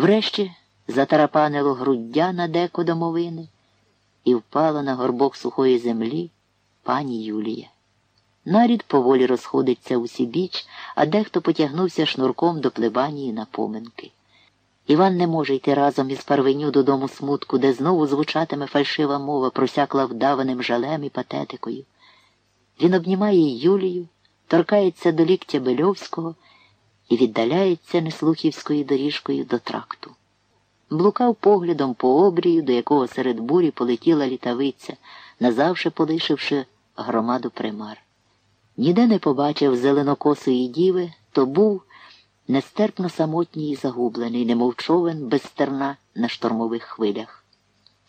Врешті затарапанило груддя на деко домовини і впала на горбок сухої землі пані Юлія. Нарід поволі розходиться усі біч, а дехто потягнувся шнурком до плебанії на поминки. Іван не може йти разом із парвеню додому смутку, де знову звучатиме фальшива мова, просякла вдаваним жалем і патетикою. Він обнімає Юлію, торкається до ліктя Бельовського і віддаляється неслухівською доріжкою до тракту. Блукав поглядом по обрію, до якого серед бурі полетіла літавиця, назавше полишивши громаду примар. Ніде не побачив зеленокосої діви, то був нестерпно самотній і загублений, немов човен без стерна на штормових хвилях.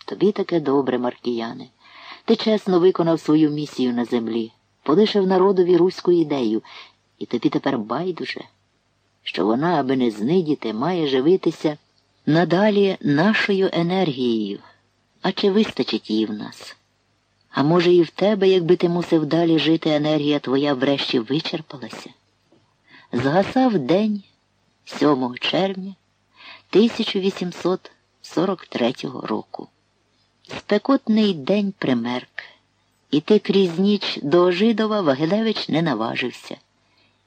Тобі таке добре, Маркіяне. Ти чесно виконав свою місію на землі, полишив народові руську ідею, і тобі тепер байдуже, що вона, аби не знидіти, має живитися надалі нашою енергією. А чи вистачить її в нас? А може, і в тебе, якби ти мусив далі жити, енергія твоя врешті вичерпалася? Згасав день 7 червня 1843 року. Спекотний день примерк, іти крізь ніч до Ожидова Вагилевич не наважився,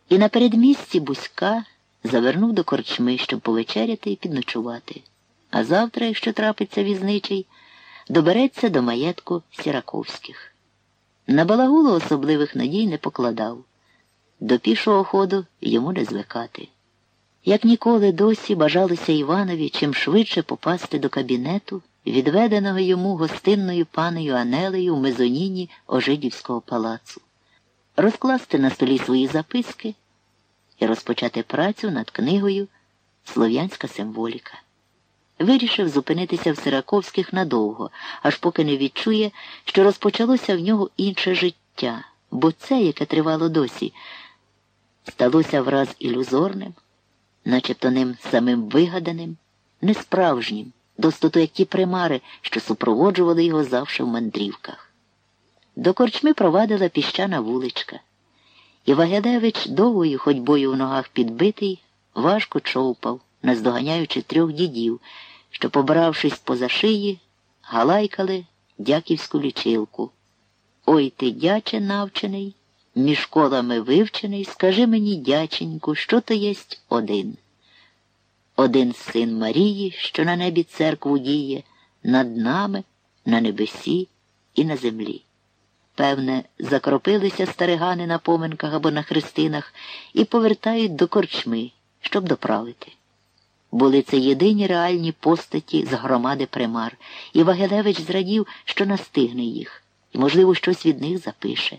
і на передмісті Бузька завернув до корчми, щоб повечеряти і підночувати. А завтра, якщо трапиться візничий, добереться до маєтку Сіраковських. На балагулу особливих надій не покладав. До пішого ходу йому не звикати. Як ніколи досі бажалося Іванові чим швидше попасти до кабінету, відведеного йому гостинною панею Анелею в мезоніні Ожидівського палацу, розкласти на столі свої записки і розпочати працю над книгою Слов'янська символіка. Вирішив зупинитися в Сираковських надовго, аж поки не відчує, що розпочалося в нього інше життя, бо це, яке тривало досі, сталося враз ілюзорним, начебто ним самим вигаданим, несправжнім, достото як ті примари, що супроводжували його завше в мандрівках. До корчми провадила піщана вуличка. І Вагедевич довгою ходьбою в ногах підбитий, важко човпав, наздоганяючи трьох дідів, що, побравшись поза шиї, галайкали дяківську лічилку. Ой ти, дяче навчений, між колами вивчений, скажи мені, дяченьку, що то єсть один. Один син Марії, що на небі церкву діє, над нами, на небесі і на землі. Певне, закропилися старигани на поминках або на хрестинах і повертають до корчми, щоб доправити. Були це єдині реальні постаті з громади примар, і Вагелевич зрадів, що настигне їх, і, можливо, щось від них запише.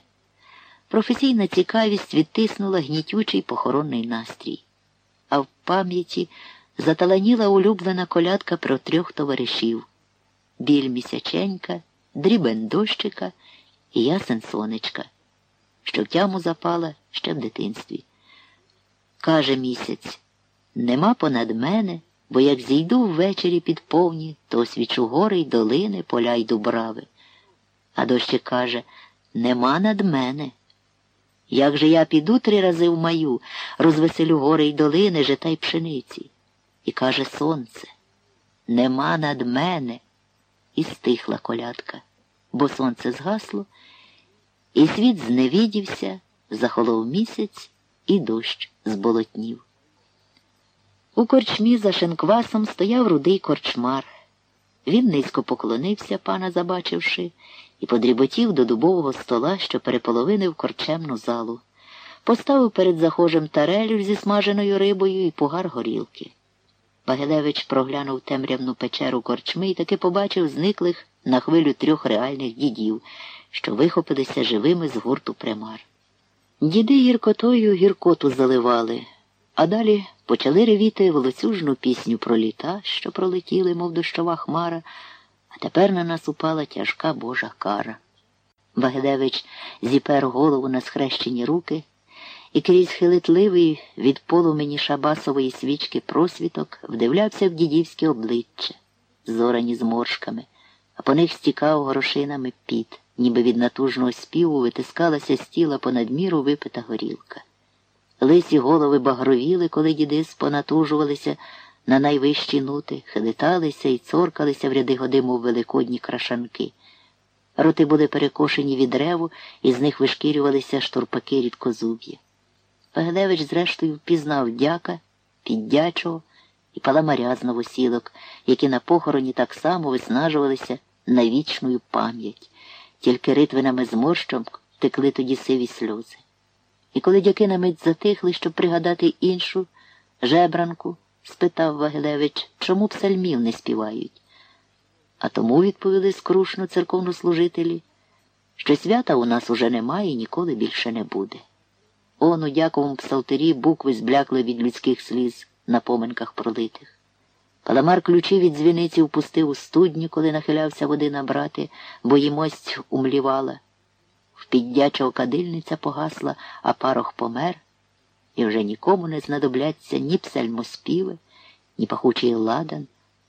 Професійна цікавість відтиснула гнітючий похоронний настрій, а в пам'яті заталаніла улюблена колядка про трьох товаришів біль місяченька, дрібен дощика і ясен сонечка, що в тяму запала ще в дитинстві. Каже місяць нема понад мене, бо як зійду ввечері під повні, то освічу гори й долини, поля й дубрави. А дощик каже нема над мене. Як же я піду три рази в маю, розвеселю гори й долини, жита й пшениці. І каже сонце, нема над мене. І стихла колядка, бо сонце згасло, і світ зневідівся, захолов місяць, і дощ зболотнів. У корчмі за шинквасом стояв рудий корчмар. Він низько поклонився, пана забачивши, і подріботів до дубового стола, що переполовинив корчемну залу. Поставив перед захожим тарелю зі смаженою рибою і пугар горілки. Багилевич проглянув темрявну печеру корчми і таки побачив зниклих на хвилю трьох реальних дідів, що вихопилися живими з гурту примар. Діди гіркотою гіркоту заливали, а далі почали ревіти волоцюжну пісню про літа, що пролетіли, мов дощова хмара, а тепер на нас упала тяжка божа кара. Багедевич зіпер голову на схрещені руки і крізь хилитливий від полумені шабасової свічки просвіток вдивлявся в дідівське обличчя, зорані зморшками, а по них стікав горошинами піт, ніби від натужного співу витискалася з тіла понад міру випита горілка. Лисі голови багровіли, коли діди спонатужувалися, на найвищі нути, хилиталися і цоркалися в ряди годи, мов великодні крашанки. Роти були перекошені від реву, і з них вишкірювалися штурпаки рідкозуб'я. Пагелевич, зрештою, впізнав дяка, піддячого і паламаря з новосілок, які на похороні так само виснажувалися на вічну пам'ять, тільки ритвинами зморщом текли тоді сиві сльози. І коли дяки на мить затихли, щоб пригадати іншу жебранку, спитав Вагилевич, чому псальмів не співають. А тому відповіли скрушно церковнослужителі, що свята у нас уже немає і ніколи більше не буде. Он у дяковому псалтирі букви зблякли від людських сліз на поминках пролитих. Паламар ключі від дзвіниці впустив у студню, коли нахилявся води набрати, бо їмость умлівала. Впіддячого кадильниця погасла, а парох помер, і вже нікому не знадобляться ні псальмоспіви, ні пахучий ладан.